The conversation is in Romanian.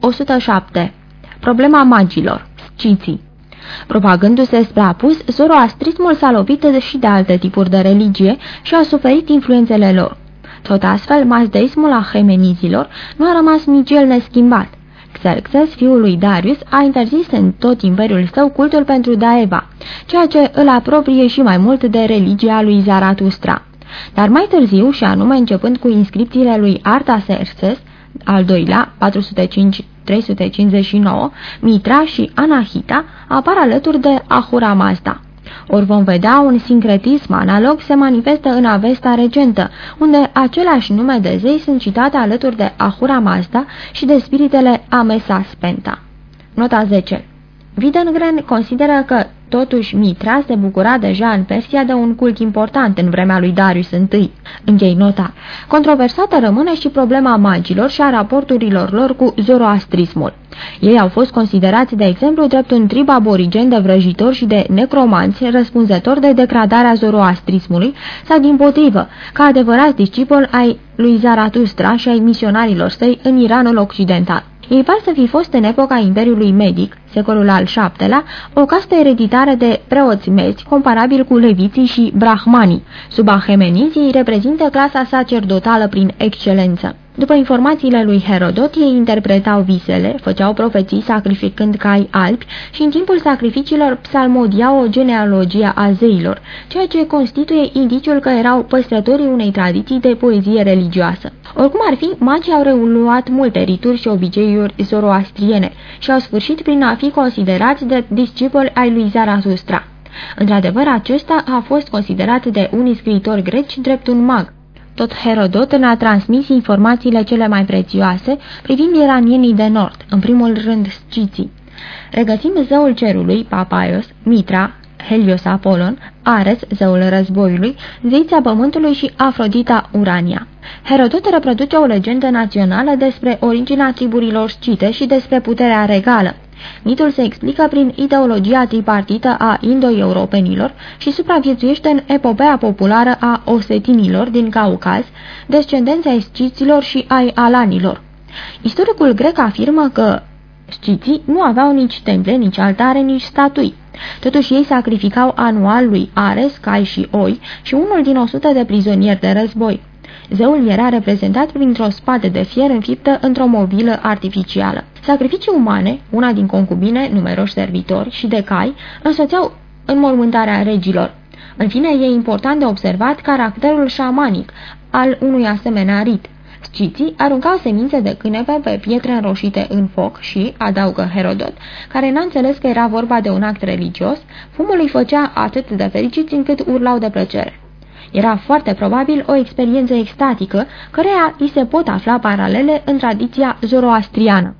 107. Problema magilor, sciții Propagându-se spre apus, zoroastrismul s-a lovit și de alte tipuri de religie și a suferit influențele lor. Tot astfel, mazdeismul ahemenizilor nu a rămas nici el neschimbat. Xerxes, fiul lui Darius, a interzis în tot imperiul său cultul pentru Daeva, ceea ce îl apropie și mai mult de religia lui Zaratustra. Dar mai târziu, și anume începând cu inscripțiile lui Artaxerxes, al doilea, 405 359, Mitra și Anahita apar alături de Ahura Mazda. Ori vom vedea un sincretism analog se manifestă în Avesta regentă, unde aceleași nume de zei sunt citate alături de Ahura Mazda și de spiritele Amesa Spenta. Nota 10 Widengren consideră că Totuși, Mitra se bucura deja în Persia de un cult important în vremea lui Darius I. Închei nota. Controversată rămâne și problema magilor și a raporturilor lor cu zoroastrismul. Ei au fost considerați, de exemplu, drept un trib aborigen de vrăjitori și de necromanți răspunzători de degradarea zoroastrismului sau, din potrivă, ca adevărați discipoli ai lui Zaratustra și ai misionarilor săi în Iranul Occidental. Ei par să fi fost în epoca Imperiului Medic, secolul al VII-lea, o castă ereditară de preoți mezi, comparabil cu leviții și brahmanii. Sub ahemenizii reprezintă clasa sacerdotală prin excelență. După informațiile lui Herodot, ei interpretau visele, făceau profeții sacrificând cai albi și în timpul sacrificiilor psalmodiau o genealogie a zeilor, ceea ce constituie indiciul că erau păstrătorii unei tradiții de poezie religioasă. Oricum ar fi, magii au reuluat multe rituri și obiceiuri zoroastriene și au sfârșit prin a fi considerați de discipoli ai lui Zarathustra. Într-adevăr, acesta a fost considerat de unii scriitori greci drept un mag. Tot Herodot ne-a transmis informațiile cele mai prețioase privind iranienii de nord, în primul rând sciții. Regăsim zeul cerului, Papaios, Mitra, Helios Apolon, Ares, zeul războiului, zeița pământului și Afrodita Urania. Herodot reproduce o legendă națională despre originea triburilor scite și despre puterea regală. Mitul se explică prin ideologia tripartită a indo-europenilor și supraviețuiește în epopea populară a osetinilor din Caucaz, descendenții ai sciților și ai alanilor. Istoricul grec afirmă că sciții nu aveau nici temple, nici altare, nici statui. Totuși ei sacrificau anual lui Ares, cai și oi și unul din 100 de prizonieri de război. Zeul era reprezentat printr-o spate de fier înfiptă într-o mobilă artificială. Sacrificii umane, una din concubine, numeroși servitori și de cai, însoțeau înmormântarea regilor. În fine, e important de observat caracterul șamanic al unui asemenea rit. Sciții aruncau semințe de cânepe pe pietre înroșite în foc și, adaugă Herodot, care n-a înțeles că era vorba de un act religios, fumul îi făcea atât de fericiți încât urlau de plăcere. Era foarte probabil o experiență extatică, căreia îi se pot afla paralele în tradiția zoroastriană.